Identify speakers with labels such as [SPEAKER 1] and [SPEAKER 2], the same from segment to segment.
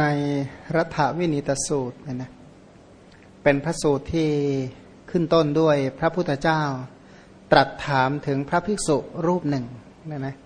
[SPEAKER 1] ในรัฐวินิตสูตรเนี่ยนะเป็นพระสูตรที่ขึ้นต้นด้วยพระพุทธเจ้า ตรัสถามถึงพระภิกษุรูปหนึ่งเนี่ยนะ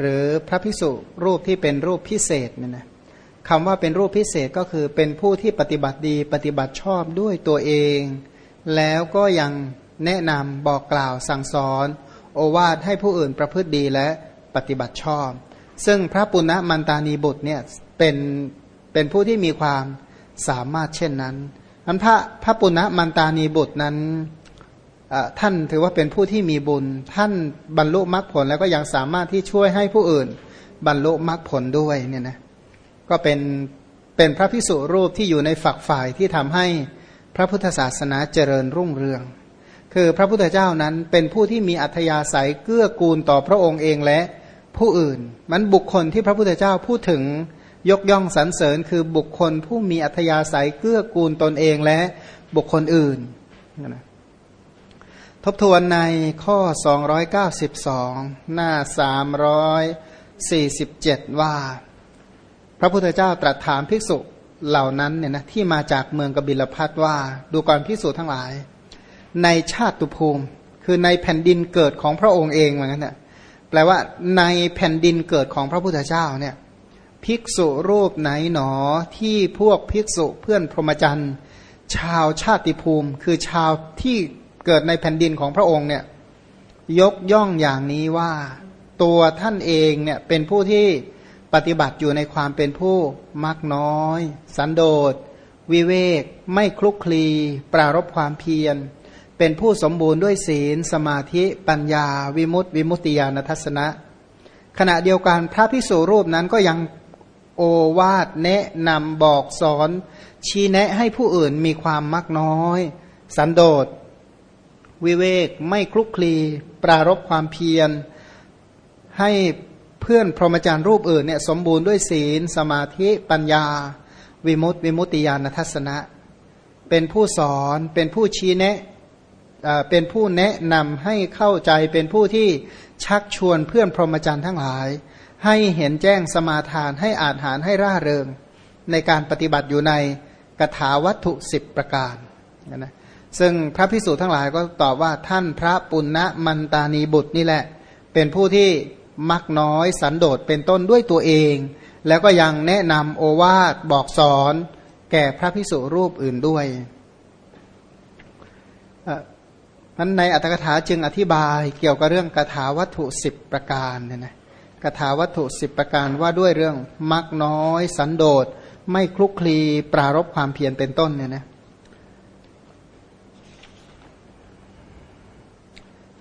[SPEAKER 1] หรือพระภิกษุรูปที่เป็นรูปพิเศษเนี่ยนะคำว่าเป็นรูปพิเศษก็คือเป็นผู้ที่ปฏิบัติดีปฏิบัติชอบด้วยตัวเอง แล้วก็ยังแนะนำบอกกล่าวสั่งสอน โอวาทให้ผู้อื่นประพฤติดีและปฏิบัติชอบ ซึ่งพระปุณณมันตานีบุตรเนี่ยเป็น เป็นผู้ที่มีความสามารถเช่นนั้นอันพระพระปุณณมันตานีบุตรนั้นท่านถือว่าเป็นผู้ที่มีบุญ ท่านบรรลุมรรคผลแล้วก็ยังสามารถที่ช่วยให้ผู้อื่น บรรลุมรรคผลด้วยเนี่ยนะก็เป็นเป็นพระพิสุรูปที่อยู่ในฝักฝ่ายที่ทำให้พระพุทธศาสนาเจริญรุ่งเรือง คือพระพุทธเจ้านั้นเป็นผู้ที่มีอัธยาศัยเกื้อกูลต่อพระองค์เองและผู้อื่น มันบุคคลที่พระพุทธเจ้าพูดถึง ยกย่องสรรเสริญคือบุคคลผู้มีอัธยาศัยเกื้อกูลตนเองและบุคคลอื่นนะทบทวนในข้อ 292 หน้า 347 ว่า พระพุทธเจ้าตรัสถามภิกษุเหล่านั้นเนี่ยนะที่มาจากเมืองกบิลพัทว่าดูก่อนภิกษุทั้งหลาย ในชาติตุภูมิ คือในแผ่นดินเกิดของพระองค์เองเหมือนกันนะแปลว่าในแผ่นดินเกิดของพระพุทธเจ้าเนี่ย ภิกษุรูปไหนหนอที่พวกภิกษุเพื่อนพรหมจรรย์ ชาวชาติภูมิ คือชาวที่เกิดในแผ่นดินของพระองค์เนี่ยยกย่องอย่างนี้ว่า ตัวท่านเองเนี่ยเป็นผู้ที่ปฏิบัติอยู่ในความเป็นผู้มักน้อย สันโดษ วิเวก ไม่คลุกคลี ปรารบความเพียร เป็นผู้สมบูรณ์ด้วยศีล สมาธิ ปัญญา วิมุตติวิมุตติญาณทัศนะ ขณะเดียวกันพระภิกษุรูปนั้นก็ยัง โอวาทแนะนำบอกสอน ชี้แนะให้ผู้อื่นมีความมักน้อย สันโดษ วิเวกไม่คลุกคลี ปรารบความเพียร ให้เพื่อนพรหมจารย์รูปอื่นเนี่ยสมบูรณ์ด้วยศีล สมาธิปัญญา วิมุตติวิมุตติญาณทัศนะ เป็นผู้สอนเป็นผู้ชี้แนะเป็นผู้แนะนำให้เข้าใจเป็นผู้ที่ชักชวนเพื่อนพรหมจารย์ทั้งหลาย ให้เห็นแจ้งสมาทานให้อาหารให้ร่าเริง ในการปฏิบัติอยู่ในกถาวัตถุสิบประการนะซึ่งพระพิสูจน์ทั้งหลายก็ตอบว่าท่านพระปุณณมันตานีบุตรนี่แหละ เป็นผู้ที่มักน้อยสันโดษเป็นต้นด้วยตัวเอง แล้วก็ยังแนะนำโอวาทบอกสอน แก่พระพิสุรูปอื่นด้วยนั้นในอัตถกถาจึงอธิบายเกี่ยวกับเรื่องกถาวัตถุสิบประการเนี่ยนะ กถาวัตถุสิบประการว่าด้วยเรื่องมักน้อย สันโดษ ไม่คลุกคลีปรารบความเพียรเป็นต้นเนี่ยนะ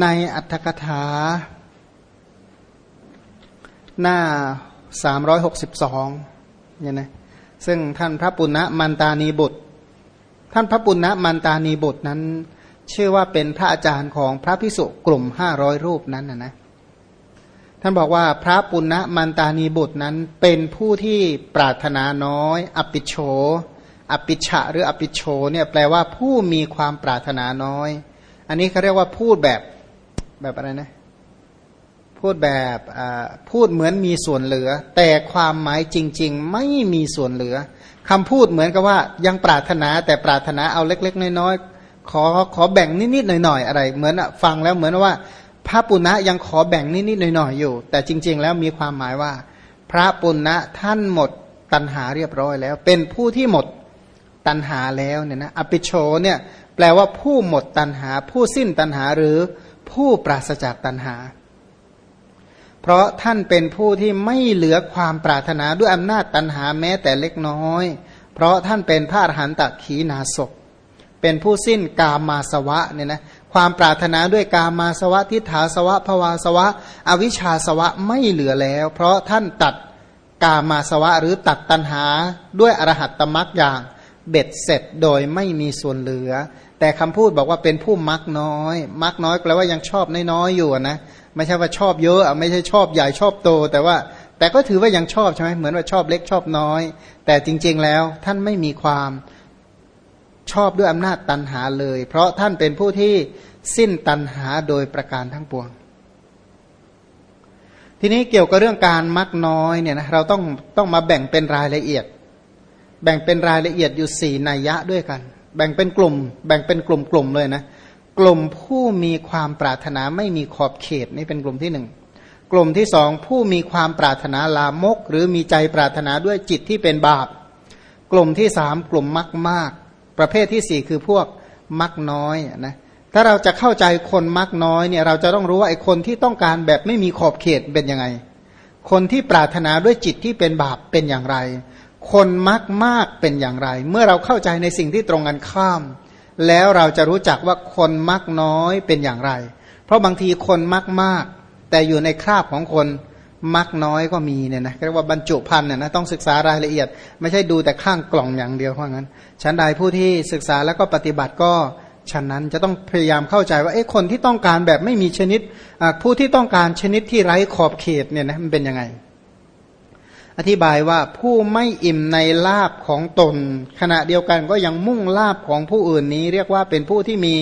[SPEAKER 1] ในอัตถกถา หน้าสามร้อยหกสิบสองเนี่ยนะซึ่งท่านพระปุณณมันตานีบุตร ท่านพระปุณณมันตานีบุตรนั้น ชื่อว่าเป็นพระอาจารย์ของพระพิสุกลุ่มห้าร้อยรูปนั้นนะนะ ท่านบอกว่าพระปุณณมันตานีบุตรนั้นเป็นผู้ที่ปรารถนาน้อย อปิโช อปิชะหรืออปิโชเนี่ยแปลว่าผู้มีความปรารถนาน้อย อันนี้เขาเรียกว่าพูดแบบแบบอะไรนะ พูดแบบพูดเหมือนมีส่วนเหลือ แต่ความหมายจริง ๆ ไม่มีส่วนเหลือคำพูดเหมือนกับว่ายังปรารถนาแต่ปรารถนาเอาเล็ก ๆ น้อยๆขอขอแบ่งนิดๆหน่อยๆอะไร เหมือนฟังแล้วเหมือนว่า พระปุณณะยังขอแบ่งนิดๆหน่อยๆอยู่ แต่จริง ๆ แล้วมีความหมายว่า พระปุณณะท่านหมดตัณหาเรียบร้อยแล้ว เป็นผู้ที่หมดตัณหาแล้วเนี่ยนะอภิโชเนี่ยแปลว่าผู้หมดตัณหา ผู้สิ้นตัณหาหรือผู้ปราศจากตัณหา เพราะท่านเป็นผู้ที่ไม่เหลือความปรารถนาด้วยอำนาจตัณหาแม้แต่เล็กน้อย เพราะท่านเป็นพระอรหันตขีนาศเป็นผู้สิ้นกามาสวะเนี่ยนะ ความปรารถนาด้วยกามาสวะทิฏฐาสวะภวาสวะ อวิชชาสวะไม่เหลือแล้ว เพราะท่านตัดกามาสวะหรือตัดตัณหาด้วยอรหัตตมรักอย่างเบ็ดเสร็จโดยไม่มีส่วนเหลือ แต่คำพูดบอกว่าเป็นผู้มักน้อยมักน้อยแปลว่ายังชอบน้อยๆอยู่นะไม่ใช่ว่าชอบเยอะไม่ใช่ชอบใหญ่ชอบโต แต่ว่าแต่ก็ถือว่ายังชอบใช่ไหมเหมือนว่าชอบเล็กชอบน้อย แต่จริง ๆแล้วท่านไม่มีความ ชอบด้วยอำนาจตันหาเลย เพราะท่านเป็นผู้ที่สิ้นตันหาโดยประการทั้งปวง ทีนี้เกี่ยวกับเรื่องการมักน้อยเนี่ยนะเราต้องต้องมาแบ่งเป็นรายละเอียด แบ่งเป็นรายละเอียดอยู่สี่นัยยะด้วยกัน แบ่งเป็นกลุ่ม แบ่งเป็นกลุ่มกลุ่มเลยนะกลุ่มผู้มีความปรารถนาไม่มีขอบเขตนี่เป็นกลุ่มที่หนึ่งกลุ่มที่สองผู้มีความปรารถนาลามก หรือมีใจปรารถนาด้วยจิตที่เป็นบาป กลุ่มที่สามกลุ่มมักมาก ประเภทที่สี่คือพวกมักน้อยนะถ้าเราจะเข้าใจคนมักน้อยเนี่ยเราจะต้องรู้ว่าไอ้คนที่ต้องการแบบไม่มีขอบเขตเป็นยังไง คนที่ปรารถนาด้วยจิตที่เป็นบาปเป็นอย่างไร คนมักมากเป็นอย่างไร เมื่อเราเข้าใจในสิ่งที่ตรงกันข้าม แล้วเราจะรู้จักว่าคนมักน้อยเป็นอย่างไร เพราะบางทีคนมักมาก แต่อยู่ในคราบของคน มักน้อยก็มีเนี่ยนะเรียกว่าบรรจุพันธ์เนี่ยนะต้องศึกษารายละเอียด ไม่ใช่ดูแต่ข้างกล่องอย่างเดียวเพราะงั้นชั้นใดผู้ที่ศึกษาแล้วก็ปฏิบัติก็ฉะนั้นจะต้องพยายามเข้าใจว่าเอ๊ะคนที่ต้องการแบบไม่มีชนิดผู้ที่ต้องการชนิดที่ไร้ขอบเขตเนี่ยนะมันเป็นยังไง อธิบายว่าผู้ไม่อิ่มในลาบของตน ขณะเดียวกันก็ยังมุ่งลาบของผู้อื่นนี้ เรียกว่าเป็นผู้ที่มี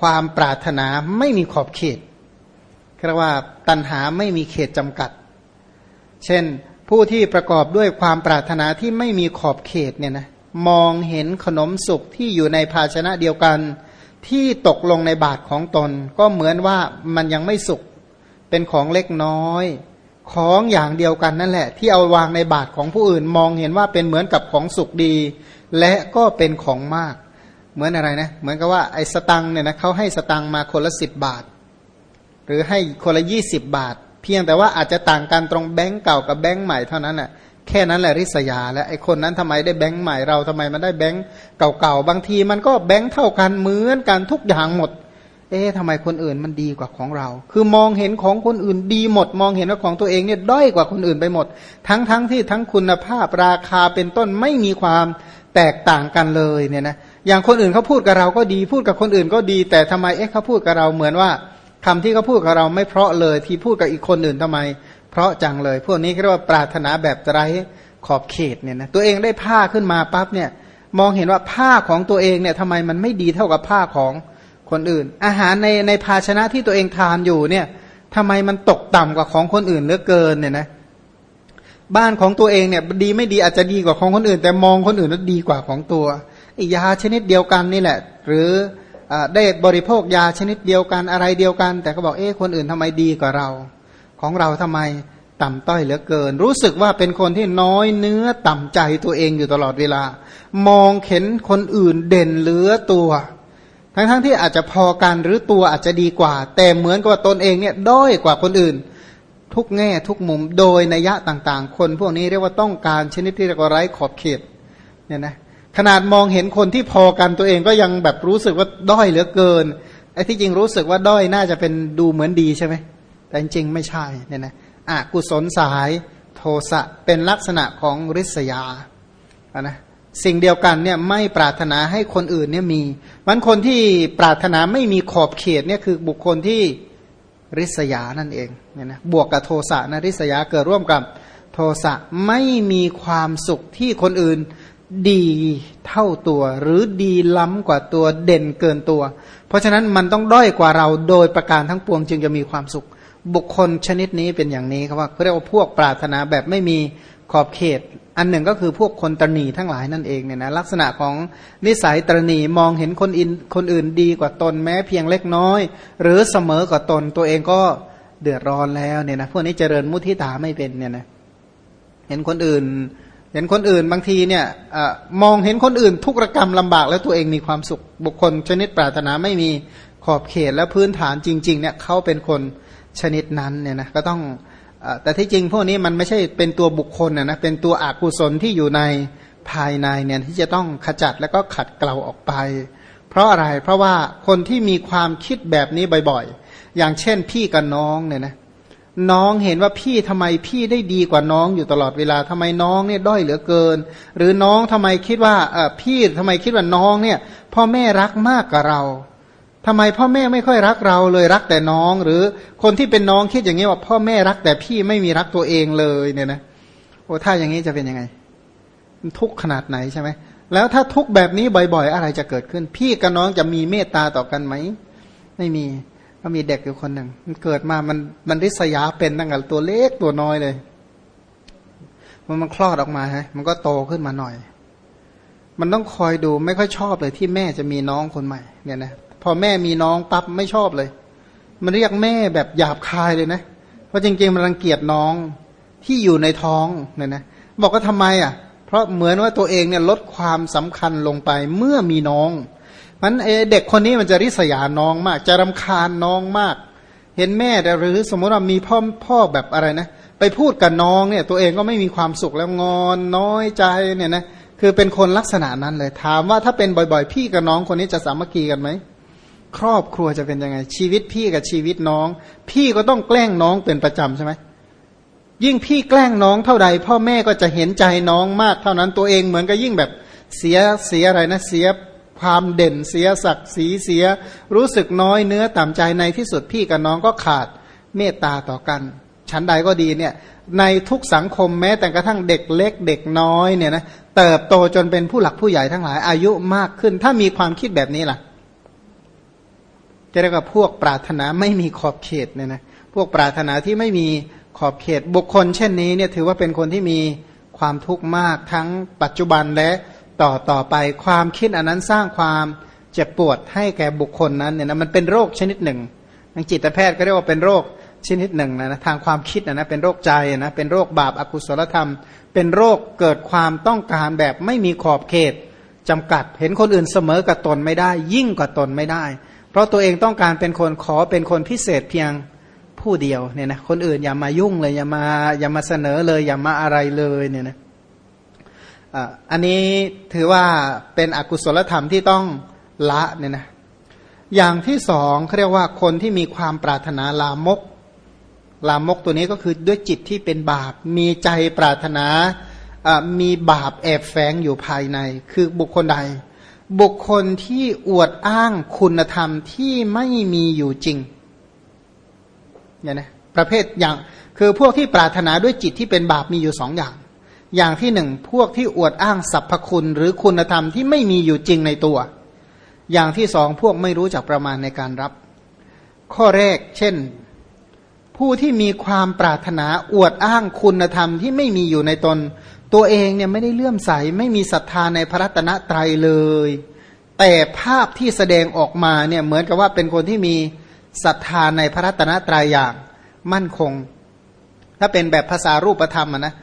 [SPEAKER 1] ความปรารถนาไม่มีขอบเขตเรียกว่าตัณหาไม่มีเขตจำกัด เช่นผู้ที่ประกอบด้วยความปรารถนาที่ไม่มีขอบเขตเนี่ยนะมองเห็นขนมสุกที่อยู่ในภาชนะเดียวกัน ที่ตกลงในบาทของตน ก็เหมือนว่ามันยังไม่สุกเป็นของเล็กน้อย ของอย่างเดียวกันนั่นแหละ ที่เอาวางในบาทของผู้อื่น มองเห็นว่าเป็นเหมือนกับของสุกดี และก็เป็นของมาก เหมือนอะไรนะเหมือนกับว่าไอ้สตังเนี่ยนะเขาให้สตังมาคนละสิบบาท หรือให้คนละยี่สิบบาท พียงแต่ว่าอาจจะต่างกันตรงแบงก์เก่ากับแบงก์ใหม่เท่านั้นแหละแค่นั้นแหละริษยาและไอ้คนนั้นทำไมได้แบงก์ใหม่เราทำไมมันได้แบงก์เก่าๆบางทีมันก็แบงก์เท่ากันเหมือนกันทุกอย่างหมด เอ๊ะทำไมคนอื่นมันดีกว่าของเรา คือมองเห็นของคนอื่นดีหมด มองเห็นว่าของตัวเองเนี่ยด้อยกว่าคนอื่นไปหมด ทั้งๆทที่ทั้งคุณภาพราคาเป็นต้นไม่มีความแตกต่างกันเลยเนี่ยนะอย่างคนอื่นเขาพูดกับเราก็ดีพูดกับคนอื่นก็ดี แต่ทำไมเอ๊ะเขาพูดกับเราเหมือนว่า คำที่เขาพูดกับเราไม่เพราะเลยที่พูดกับอีกคนอื่นทำไม เพราะจังเลย พวกนี้เรียกว่าปรารถนาแบบไร้ขอบเขตเนี่ยนะตัวเองได้ผ้าขึ้นมาปั๊บเนี่ยมองเห็นว่าผ้าของตัวเองเนี่ยทำไมมันไม่ดีเท่ากับผ้าของคนอื่น อาหารในในภาชนะที่ตัวเองทานอยู่เนี่ยทำไมมันตกต่ำกว่าของคนอื่นเหลือเกินเนี่ยนะบ้านของตัวเองเนี่ยดีไม่ดีอาจจะดีกว่าของคนอื่น แต่มองคนอื่นแล้วดีกว่าของตัวยาชนิดเดียวกันนี่แหละ หรือ ได้บริโภคยาชนิดเดียวกันอะไรเดียวกัน แต่ก็บอกเอ๊ะคนอื่นทำไมดีกว่าเรา ของเราทำไมต่ำต้อยเหลือเกิน รู้สึกว่าเป็นคนที่น้อยเนื้อต่ำใจตัวเองอยู่ตลอดเวลา มองเห็นคนอื่นเด่นเหลือตัว ทั้งๆทที่อาจจะพอกันหรือตัวอาจจะดีกว่า แต่เหมือนกับว่าตนเองเนี่ยด้อยกว่าคนอื่น ทุกแง่ทุกมุมโดยนัยะต่างๆ คนพวกนี้เรียกว่าต้องการชนิดที่เรียกว่าไร้ขอบเขตเนี่ยนะ ขนาดมองเห็นคนที่พอกันตัวเองก็ยังแบบรู้สึกว่าด้อยเหลือเกินไอ้ที่จริงรู้สึกว่าด้อยน่าจะเป็นดูเหมือนดีใช่ไหมแต่จริงไม่ใช่เนี่ยนะอะกุศลสายโทสะเป็นลักษณะของริษยาะนะสิ่งเดียวกันเนี่ยไม่ปรารถนาให้คนอื่นเนี่ยมีมันคนที่ปรารถนาไม่มีขอบเขตเนี่ยคือบุคคลที่ริษยานั่นเองเนี่ยนะบวกกับโทสะนะริษยาเกิดร่วมกับโทสะไม่มีความสุขที่คนอื่น ดีเท่าตัว หรือดีล้ำกว่าตัวเด่นเกินตัว เพราะฉะนั้นมันต้องด้อยกว่าเราโดยประการทั้งปวงจึงจะมีความสุข บุคคลชนิดนี้เป็นอย่างนี้ครับว่าเขาเรียกว่าพวกปรารถนาแบบไม่มีขอบเขต อันหนึ่งก็คือพวกคนตรณีทั้งหลายนั่นเองเนี่ยนะลักษณะของนิสัยตรณีมองเห็นคนอินคนอื่นดีกว่าตนแม้เพียงเล็กน้อย หรือเสมอกว่าตนตัวเองก็เดือดร้อนแล้วเนี่ยนะพวกนี้เจริญมุทิตาไม่เป็นเนี่ยนะเห็นคนอื่นเเห็นคนอื่นบางทีเนี่ยอมองเห็นคนอื่นทุกรกรรมลำบากแล้วตัวเองมีความสุขบุคคล ชนิดปรารถนาไม่มีขอบเขตและพื้นฐานจริง ๆ เนี่ยเขาเป็นคนชนิดนั้นเนี่ยนะก็ต้องแต่ที่จริงพวกนี้มันไม่ใช่เป็นตัวบุคคลนะนะเป็นตัวอกุศลที่อยู่ในภายในเนี่ยที่จะต้องขจัดแล้วก็ขัดเกลาออกไป เพราะอะไรเพราะว่าคนที่มีความคิดแบบนี้บ่อย ๆ อย่างเช่นพี่กับน้องเนี่ยนะ น้องเห็นว่าพี่ทำไมพี่ได้ดีกว่าน้องอยู่ตลอดเวลาทำไมน้องเนี่ยด้อยเหลือเกิน หรือน้องทำไมคิดว่าเออพี่ทำไมคิดว่าน้องเนี่ยพ่อแม่รักมากกว่าเราทำไมพ่อแม่ไม่ค่อยรักเราเลยรักแต่น้อง หรือคนที่เป็นน้องคิดอย่างนี้ว่าพ่อแม่รักแต่พี่ไม่มีรักตัวเองเลยเนี่ยนะโอ้ถ้าอย่างนี้จะเป็นยังไงทุกขนาดไหนใช่ไหมแล้วถ้าทุกแบบนี้บ่อย ๆ อะไรจะเกิดขึ้น พี่กับน้องจะมีเมตตาต่อกันไหมไม่มี ก็มีเด็กอยู่คนหนึ่งมันเกิดมามันมันริษยาเป็นตั้งแต่ตัวเล็กตัวน้อยเลย มันมันคลอดออกมาฮะมันก็โตขึ้นมาหน่อย มันต้องคอยดูไม่ค่อยชอบเลยที่แม่จะมีน้องคนใหม่ เนี่ยนะพอแม่มีน้องปั๊บไม่ชอบเลย มันเรียกแม่แบบหยาบคายเลยนะเพราะจริงๆมันรังเกียจน้องที่อยู่ในท้องเนี่ยนะบอกว่าทำไมอะ เพราะเหมือนว่าตัวเองเนี่ยลดความสำคัญลงไปเมื่อมีน้อง มันเด็กคนนี้มันจะริษยาน้องมาก จะรำคาญน้องมาก เห็นแม่หรือสมมติว่ามีพ่อพ่อแบบอะไรนะ ไปพูดกับน้องเนี่ย ตัวเองก็ไม่มีความสุขแล้วงอนน้อยใจเนี่ยนะคือเป็นคนลักษณะนั้นเลย ถามว่าถ้าเป็นบ่อยๆ พี่กับน้องคนนี้จะสามัคคีกันไหมครอบครัวจะเป็นยังไง ชีวิตพี่กับชีวิตน้อง พี่ก็ต้องแกล้งน้องเป็นประจำใช่ไหมยิ่งพี่แกล้งน้องเท่าใด พ่อแม่ก็จะเห็นใจน้องมากเท่านั้นตัวเองเหมือนกับยิ่งแบบเสียเสียอะไรนะเสีย ความเด่นเสียศักดิ์ศรีเสีย รู้สึกน้อยเนื้อต่ำใจในที่สุดพี่กับน้องก็ขาดเมตตาต่อกัน ชั้นใดก็ดีเนี่ยในทุกสังคมแม้แต่กระทั่งเด็กเล็กเด็กน้อยเนี่ยนะเติบโตจนเป็นผู้หลักผู้ใหญ่ทั้งหลายอายุมากขึ้น ถ้ามีความคิดแบบนี้ล่ะ จะเรียกว่าพวกปรารถนาไม่มีขอบเขตเนี่ยนะพวกปรารถนาที่ไม่มีขอบเขตบุคคล เช่นนี้เนี่ยถือว่าเป็นคนที่มีความทุกข์มากทั้งปัจจุบันและ ต่อต่อไปความคิดอันนั้นสร้างความเจ็บปวดให้แก่บุคคลนั้นเนี่ยนะมันเป็นโรคชนิดหนึ่งทางจิตแพทย์ก็เรียกว่าเป็นโรคชนิดหนึ่งนะนะทางความคิดนะนะเป็นโรคใจนะเป็นโรคบาปอากุศลธรรม เป็นโรคเกิดความต้องการแบบไม่มีขอบเขตจำกัด เห็นคนอื่นเสมอกับตนไม่ได้ ยิ่งกว่าตนไม่ได้ เพราะตัวเองต้องการเป็นคนขอเป็นคนพิเศษเพียงผู้เดียวเนี่ยนะคนอื่นอย่ามายุ่งเลยอย่ามาอย่ามาเสนอเลยอย่ามาอะไรเลยเนี่ยนะ อันนี้ถือว่าเป็นอกุศลธรรมที่ต้องละเนี่ยนะอย่างที่สองเขาเรียกว่าคนที่มีความปรารถนาลามก ลามกตัวนี้ก็คือด้วยจิตที่เป็นบาป มีใจปรารถนามีบาปแอบแฝงอยู่ภายใน คือบุคคลใด บุคคลที่อวดอ้างคุณธรรมที่ไม่มีอยู่จริงเนี่ยนะประเภทอย่างคือพวกที่ปรารถนาด้วยจิตที่เป็นบาปมีอยู่สองอย่าง อย่างที่หนึ่งพวกที่อวดอ้างสรรพคุณ หรือคุณธรรมที่ไม่มีอยู่จริงในตัว อย่างที่สองพวกไม่รู้จักประมาณในการรับ ข้อแรก เช่น ผู้ที่มีความปรารถนาอวดอ้างคุณธรรมที่ไม่มีอยู่ในตน ตัวเองเนี่ยไม่ได้เลื่อมใส ไม่มีศรัทธาในพระรัตนตรัยเลย แต่ภาพที่แสดงออกมาเนี่ยเหมือนกับว่าเป็นคนที่มีศรัทธาในพระรัตนตรัยอย่างมั่นคง ถ้าเป็นแบบภาษารูปธรรมนะ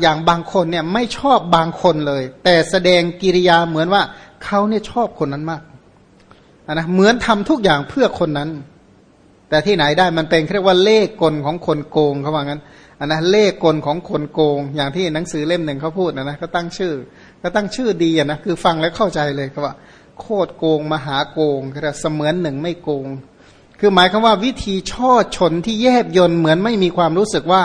[SPEAKER 1] อย่างบางคนเนี่ยไม่ชอบบางคนเลย แต่แสดงกิริยาเหมือนว่าเขาเนี่ยชอบคนนั้นมากนะเหมือนทำทุกอย่างเพื่อคนนั้น แต่ที่ไหนได้มันเป็นเรียกว่าเลขกลของคนโกงเขาว่างั้นอันนะเลขกลของคนโกง อย่างที่หนังสือเล่มหนึ่งเขาพูดนะนะก็ตั้งชื่อก็ตั้งชื่อดีนะคือฟังแล้วเข้าใจเลยเขาว่า โคตรโกงมหาโกงคือเสมือนหนึ่งไม่โกง คือหมายคำว่าวิธีช่อชนที่แยบยนเหมือนไม่มีความรู้สึกว่า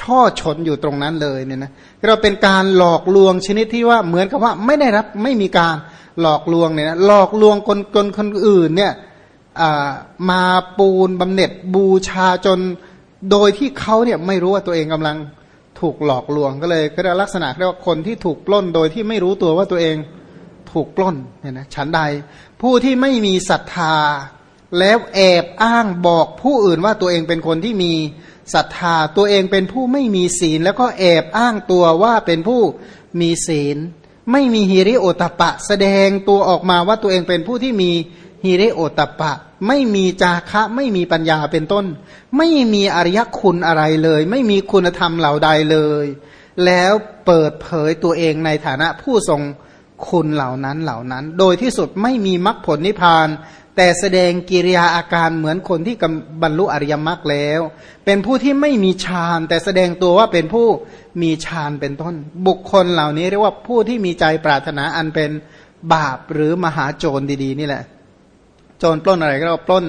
[SPEAKER 1] ช่อชนอยู่ตรงนั้นเลยเนี่ยนะเราเป็นการหลอกลวงชนิดที่ว่าเหมือนกับว่าไม่ได้รับไม่มีการหลอกลวงเนี่ยนะหลอกลวงคนคนคนอื่นเนี่ยมาปูนบำเหน็จบูชาจนโดยที่เขาเนี่ยไม่รู้ว่าตัวเองกำลังถูกหลอกลวงก็เลยก็ลักษณะเรียกว่าคนที่ถูกปล้นโดยที่ไม่รู้ตัวว่าตัวเองถูกปล้นเนี่ยนะฉันใด ผู้ที่ไม่มีศรัทธาแล้วแอบอ้างบอกผู้อื่นว่าตัวเองเป็นคนที่มี ศรัทธาตัวเองเป็นผู้ไม่มีศีล แล้วก็แอบอ้างตัวว่าเป็นผู้มีศีล ไม่มีฮิริโอตปะ แสดงตัวออกมาว่าตัวเองเป็นผู้ที่มีฮิริโอตปะ ไม่มีจาคะไม่มีปัญญาเป็นต้น ไม่มีอริยคุณอะไรเลย ไม่มีคุณธรรมเหล่าใดเลย แล้วเปิดเผยตัวเองในฐานะผู้ทรง คุณเหล่านั้นเหล่านั้น โดยที่สุดไม่มีมรรคผลนิพพาน แต่แสดงกิริยาอาการเหมือนคนที่บรรลุอริยมรรคแล้ว เป็นผู้ที่ไม่มีฌาน แต่แสดงตัวว่าเป็นผู้มีฌานเป็นต้น บุคคลเหล่านี้เรียกว่าผู้ที่มีใจปรารถนาอันเป็นบาปหรือมหาโจรดีๆ นี่แหละ โจรปล้นอะไรก็เรียกว่าปล้น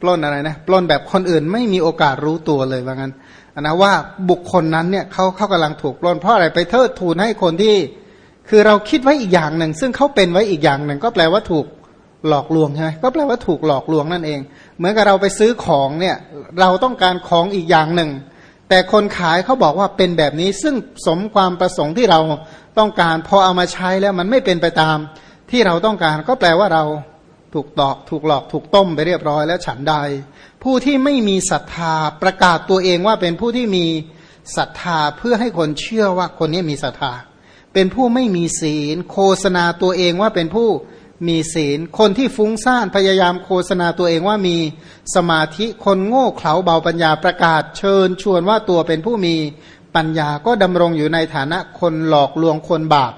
[SPEAKER 1] ปล้นอะไรนะปล้นแบบคนอื่นไม่มีโอกาสรู้ตัวเลยว่างั้นนะว่าบุคคลนั้นเนี่ยเขาเขากำลังถูกปล้นเพราะอะไรไปเทิดทูนให้คนที่ คือเราคิดไว้อีกอย่างหนึ่ง ซึ่งเขาเป็นไว้อีกอย่างหนึ่ง ก็แปลว่าถูกหลอกลวงใช่ไหมก็แปลว่าถูกหลอกลวงนั่นเอง เหมือนกับเราไปซื้อของเนี่ยเราต้องการของอีกอย่างหนึ่ง แต่คนขายเขาบอกว่าเป็นแบบนี้ซึ่งสมความประสงค์ที่เราต้องการพอเอามาใช้แล้วมันไม่เป็นไปตามที่เราต้องการก็แปลว่าเราถูกตอก ถูกหลอกถูกต้มไปเรียบร้อยแล้วฉันใด ผู้ที่ไม่มีศรัทธาประกาศตัวเองว่าเป็นผู้ที่มีศรัทธาเพื่อให้คนเชื่อว่าคนนี้มีศรัทธา เป็นผู้ไม่มีศีล โฆษณาตัวเองว่าเป็นผู้มีศีล คนที่ฟุ้งซ่านพยายามโฆษณาตัวเองว่ามีสมาธิคนโง่เขลาเบาปัญญาประกาศเชิญชวนว่าตัวเป็นผู้มีปัญญาก็ดำรงอยู่ในฐานะคนหลอกลวงคนบาป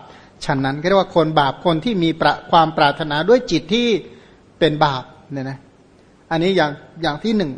[SPEAKER 1] ฉันนั้นก็เรียกว่าคนบาปคนที่มีประความปรารถนาด้วยจิตที่เป็นบาปเนี่ยนะ อันนี้อย่างอย่างที่หนึ่ง